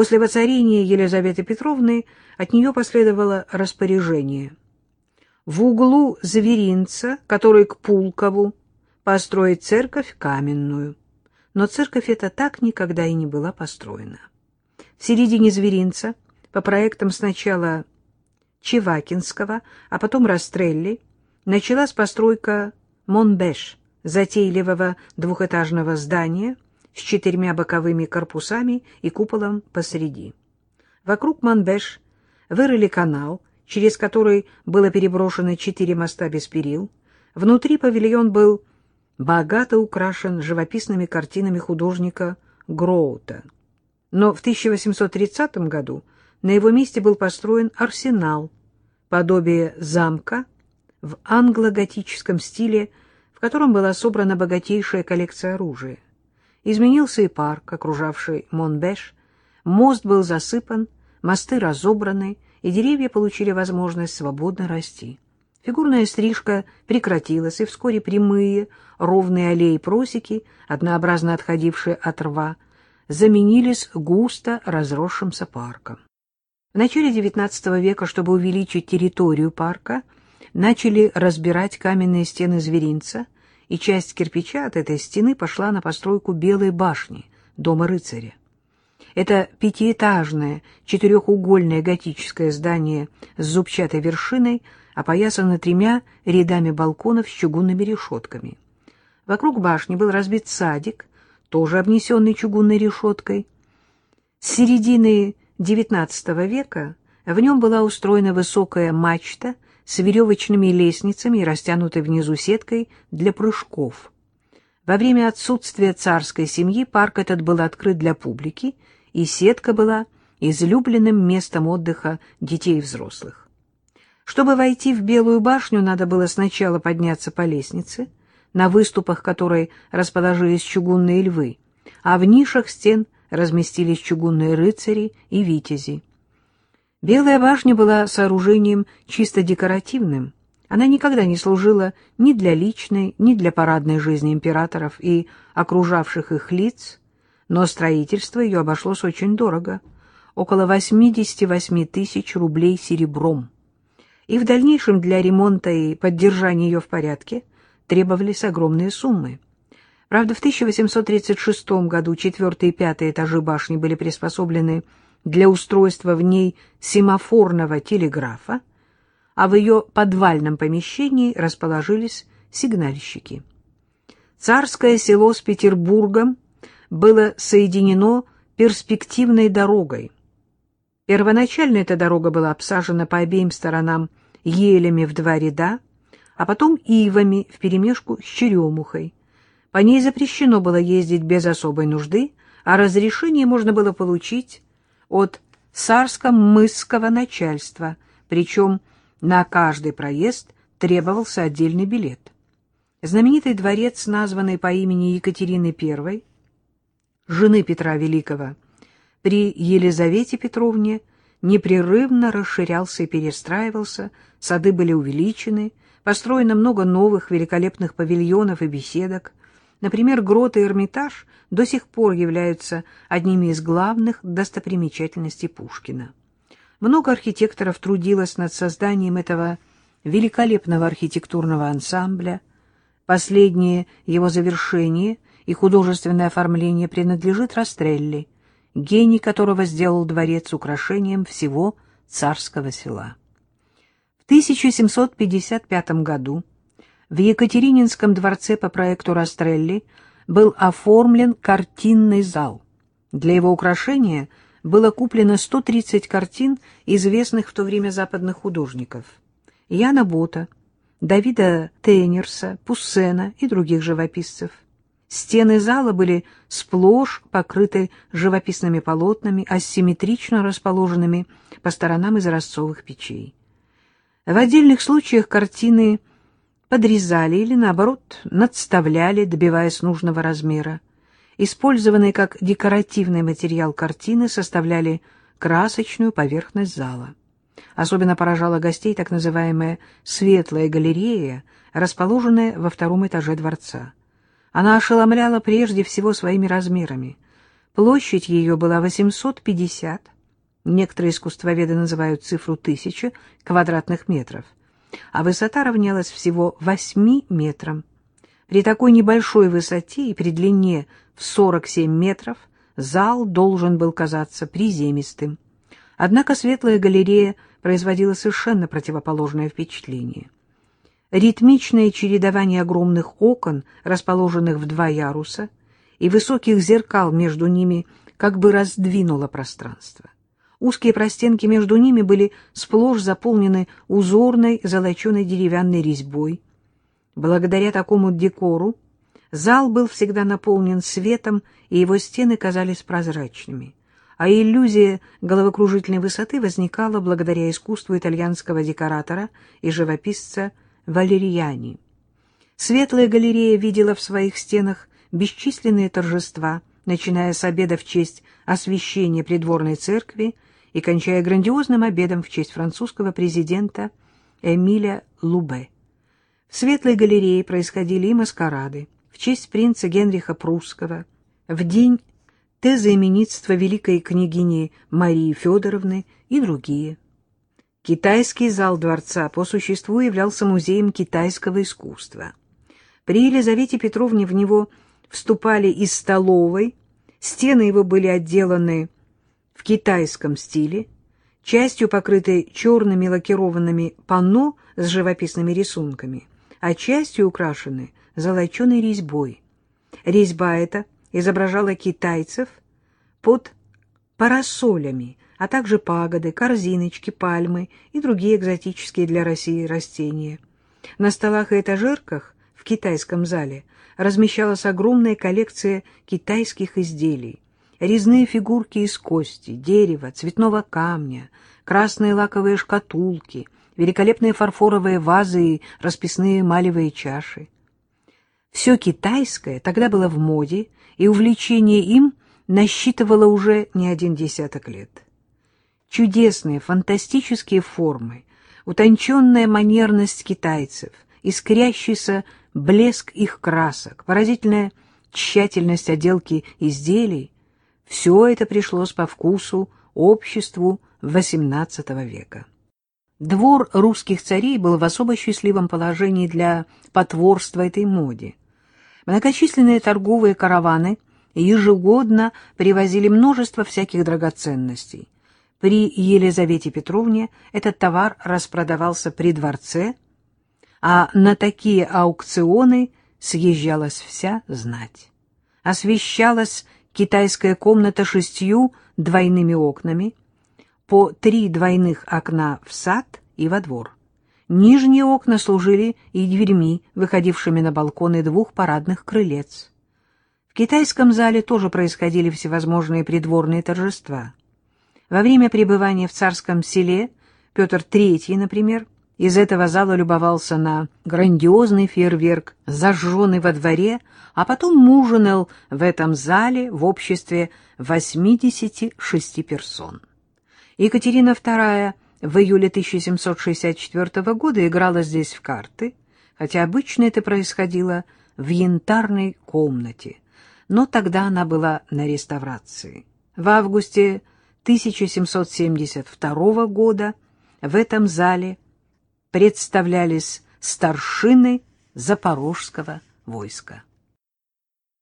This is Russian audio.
После воцарения Елизаветы Петровны от нее последовало распоряжение. В углу зверинца, который к Пулкову, построить церковь каменную. Но церковь эта так никогда и не была построена. В середине зверинца, по проектам сначала Чевакинского, а потом Растрелли, началась постройка Монбеш, затейливого двухэтажного здания с четырьмя боковыми корпусами и куполом посреди. Вокруг Монбеш вырыли канал, через который было переброшено четыре моста без перил. Внутри павильон был богато украшен живописными картинами художника Гроута. Но в 1830 году на его месте был построен арсенал, подобие замка в англо-готическом стиле, в котором была собрана богатейшая коллекция оружия. Изменился и парк, окружавший Монбеш, мост был засыпан, мосты разобраны, и деревья получили возможность свободно расти. Фигурная стрижка прекратилась, и вскоре прямые, ровные аллеи-просеки, однообразно отходившие от рва, заменились густо разросшимся парком. В начале XIX века, чтобы увеличить территорию парка, начали разбирать каменные стены зверинца, и часть кирпича от этой стены пошла на постройку Белой башни, дома рыцаря. Это пятиэтажное, четырехугольное готическое здание с зубчатой вершиной опоясано тремя рядами балконов с чугунными решетками. Вокруг башни был разбит садик, тоже обнесенный чугунной решеткой. С середины XIX века в нем была устроена высокая мачта с веревочными лестницами и растянутой внизу сеткой для прыжков. Во время отсутствия царской семьи парк этот был открыт для публики, и сетка была излюбленным местом отдыха детей и взрослых. Чтобы войти в Белую башню, надо было сначала подняться по лестнице, на выступах которой расположились чугунные львы, а в нишах стен разместились чугунные рыцари и витязи. Белая башня была сооружением чисто декоративным. Она никогда не служила ни для личной, ни для парадной жизни императоров и окружавших их лиц, но строительство ее обошлось очень дорого — около 88 тысяч рублей серебром и в дальнейшем для ремонта и поддержания ее в порядке требовались огромные суммы. Правда, в 1836 году четвертый и пятый этажи башни были приспособлены для устройства в ней семафорного телеграфа, а в ее подвальном помещении расположились сигнальщики. Царское село с Петербургом было соединено перспективной дорогой. Первоначально эта дорога была обсажена по обеим сторонам елями в два ряда, а потом ивами вперемешку с черемухой. По ней запрещено было ездить без особой нужды, а разрешение можно было получить от царско-мысского начальства, причем на каждый проезд требовался отдельный билет. Знаменитый дворец, названный по имени Екатерины I, жены Петра Великого, при Елизавете Петровне непрерывно расширялся и перестраивался, сады были увеличены, построено много новых великолепных павильонов и беседок. Например, грот и Эрмитаж до сих пор являются одними из главных достопримечательностей Пушкина. Много архитекторов трудилось над созданием этого великолепного архитектурного ансамбля. Последнее его завершение и художественное оформление принадлежит Растрелли – гений которого сделал дворец украшением всего царского села. В 1755 году в Екатерининском дворце по проекту Растрелли был оформлен картинный зал. Для его украшения было куплено 130 картин известных в то время западных художников. Яна Бота, Давида Тейнерса, Пуссена и других живописцев. Стены зала были сплошь покрыты живописными полотнами, асимметрично расположенными по сторонам изразцовых печей. В отдельных случаях картины подрезали или, наоборот, надставляли, добиваясь нужного размера. Использованные как декоративный материал картины составляли красочную поверхность зала. Особенно поражала гостей так называемая «светлая галерея», расположенная во втором этаже дворца. Она ошеломляла прежде всего своими размерами. Площадь ее была 850, некоторые искусствоведы называют цифру 1000 квадратных метров, а высота равнялась всего 8 метрам. При такой небольшой высоте и при длине в 47 метров зал должен был казаться приземистым. Однако светлая галерея производила совершенно противоположное впечатление. Ритмичное чередование огромных окон, расположенных в два яруса, и высоких зеркал между ними как бы раздвинуло пространство. Узкие простенки между ними были сплошь заполнены узорной золоченой деревянной резьбой. Благодаря такому декору зал был всегда наполнен светом, и его стены казались прозрачными а иллюзия головокружительной высоты возникала благодаря искусству итальянского декоратора и живописца Валерьяни. Светлая галерея видела в своих стенах бесчисленные торжества, начиная с обеда в честь освящения придворной церкви и кончая грандиозным обедом в честь французского президента Эмиля Лубе. В Светлой галерее происходили и маскарады в честь принца Генриха Прусского, в день тезоименитства великой княгини Марии Федоровны и другие. Китайский зал дворца по существу являлся музеем китайского искусства. При Елизавете Петровне в него вступали из столовой, стены его были отделаны в китайском стиле, частью покрыты черными лакированными панно с живописными рисунками, а частью украшены золоченой резьбой. Резьба эта — изображала китайцев под парасолями, а также пагоды, корзиночки, пальмы и другие экзотические для России растения. На столах и этажерках в китайском зале размещалась огромная коллекция китайских изделий. Резные фигурки из кости, дерева, цветного камня, красные лаковые шкатулки, великолепные фарфоровые вазы и расписные малевые чаши. Все китайское тогда было в моде, и увлечение им насчитывало уже не один десяток лет. Чудесные, фантастические формы, утонченная манерность китайцев, искрящийся блеск их красок, поразительная тщательность отделки изделий — все это пришлось по вкусу обществу XVIII века. Двор русских царей был в особо счастливом положении для потворства этой моде. Многочисленные торговые караваны ежегодно привозили множество всяких драгоценностей. При Елизавете Петровне этот товар распродавался при дворце, а на такие аукционы съезжалась вся знать. Освещалась китайская комната шестью двойными окнами, по три двойных окна в сад и во двор. Нижние окна служили и дверьми, выходившими на балконы двух парадных крылец. В китайском зале тоже происходили всевозможные придворные торжества. Во время пребывания в царском селе Петр III, например, из этого зала любовался на грандиозный фейерверк, зажженный во дворе, а потом ужинал в этом зале в обществе 86 персон. Екатерина II в июле 1764 года играла здесь в карты, хотя обычно это происходило в янтарной комнате, но тогда она была на реставрации. В августе 1772 года в этом зале представлялись старшины запорожского войска.